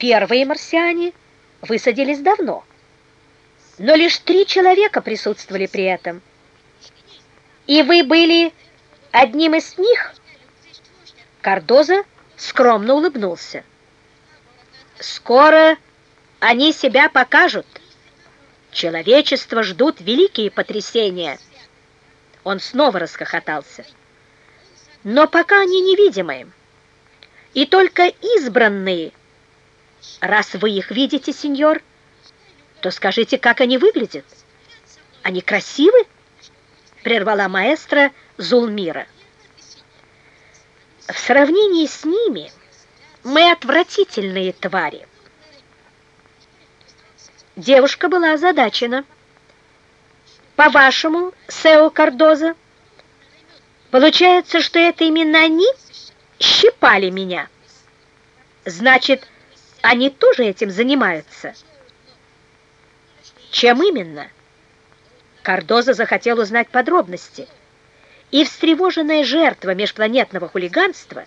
Первые марсиане высадились давно, но лишь три человека присутствовали при этом. И вы были одним из них? Кардоза скромно улыбнулся. Скоро они себя покажут. Человечество ждут великие потрясения. Он снова расхохотался. Но пока они невидимые. И только избранные. Раз вы их видите, сеньор, то скажите, как они выглядят. Они красивы? Прервала маэстро Зулмира. В сравнении с ними мы отвратительные твари. Девушка была озадачена. По-вашему, Сео Кардоза, получается, что это именно они щипали меня? Значит, они тоже этим занимаются? Чем именно? Кардоза захотел узнать подробности – и встревоженная жертва межпланетного хулиганства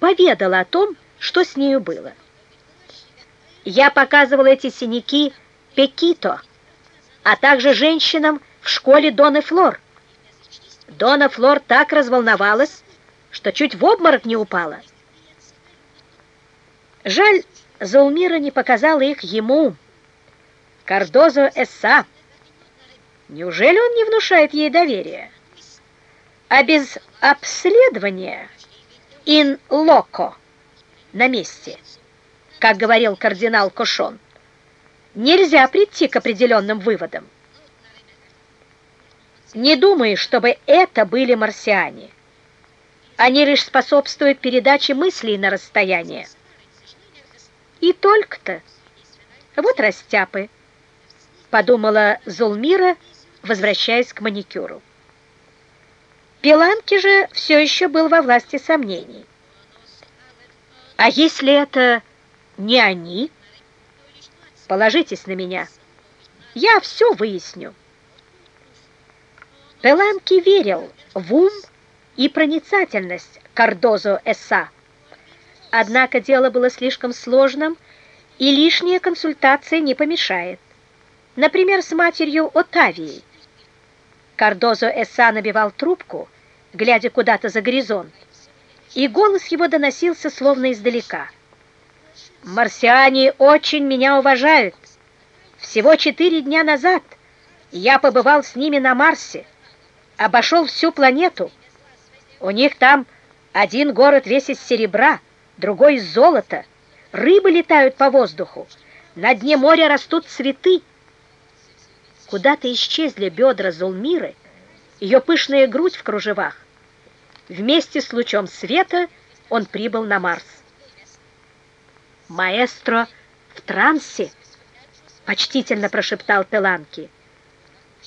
поведала о том, что с нею было. Я показывала эти синяки Пекито, а также женщинам в школе Доны Флор. Дона Флор так разволновалась, что чуть в обморок не упала. Жаль, Заумира не показала их ему, Кардозо Эсса. Неужели он не внушает ей доверия? а без обследования in loco на месте, как говорил кардинал Кошон, нельзя прийти к определенным выводам. Не думай, чтобы это были марсиане. Они лишь способствуют передаче мыслей на расстояние. И только-то. Вот растяпы, подумала Зулмира, возвращаясь к маникюру. Пиланки же все еще был во власти сомнений. А если это не они? Положитесь на меня. Я все выясню. Пеланки верил в ум и проницательность Кардозо Эсса. Однако дело было слишком сложным, и лишняя консультация не помешает. Например, с матерью Отавией. Кардозо Эсса набивал трубку, глядя куда-то за горизонт, и голос его доносился словно издалека. «Марсиане очень меня уважают. Всего четыре дня назад я побывал с ними на Марсе, обошел всю планету. У них там один город весь из серебра, другой из золота, рыбы летают по воздуху, на дне моря растут цветы. Куда-то исчезли бедра Зулмиры, ее пышная грудь в кружевах. Вместе с лучом света он прибыл на Марс. «Маэстро в трансе!» — почтительно прошептал Теланки.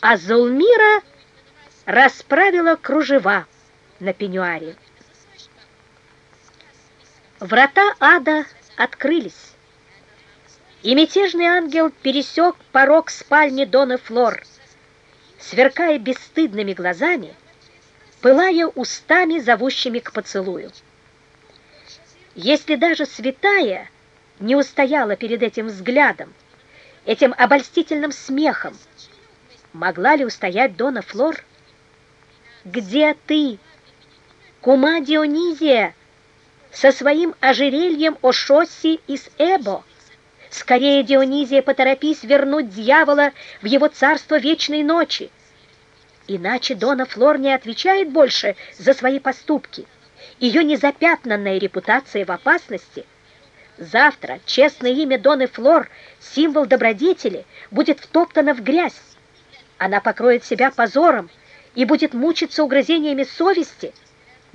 А Зулмира расправила кружева на пеньюаре. Врата ада открылись, и мятежный ангел пересек порог спальни Дона Флор, сверкая бесстыдными глазами, пылая устами, зовущими к поцелую. Если даже святая не устояла перед этим взглядом, этим обольстительным смехом, могла ли устоять Дона Флор? «Где ты, кума Дионизия, со своим ожерельем Ошосси из Эбо?» Скорее, Дионизия, поторопись вернуть дьявола в его царство вечной ночи. Иначе Дона Флор не отвечает больше за свои поступки. Ее незапятнанная репутация в опасности. Завтра честное имя Доны Флор, символ добродетели, будет втоптано в грязь. Она покроет себя позором и будет мучиться угрызениями совести.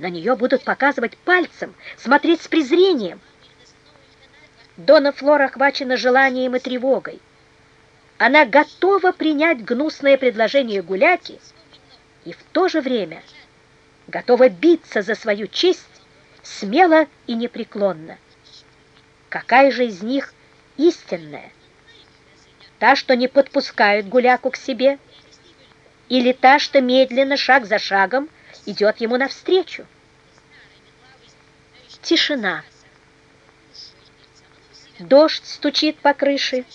На нее будут показывать пальцем, смотреть с презрением. Дона Флор охвачена желанием и тревогой. Она готова принять гнусное предложение гуляки, и в то же время готова биться за свою честь смело и непреклонно. Какая же из них истинная? Та, что не подпускает гуляку к себе, или та, что медленно, шаг за шагом, идет ему навстречу? Тишина. Дождь стучит по крыше,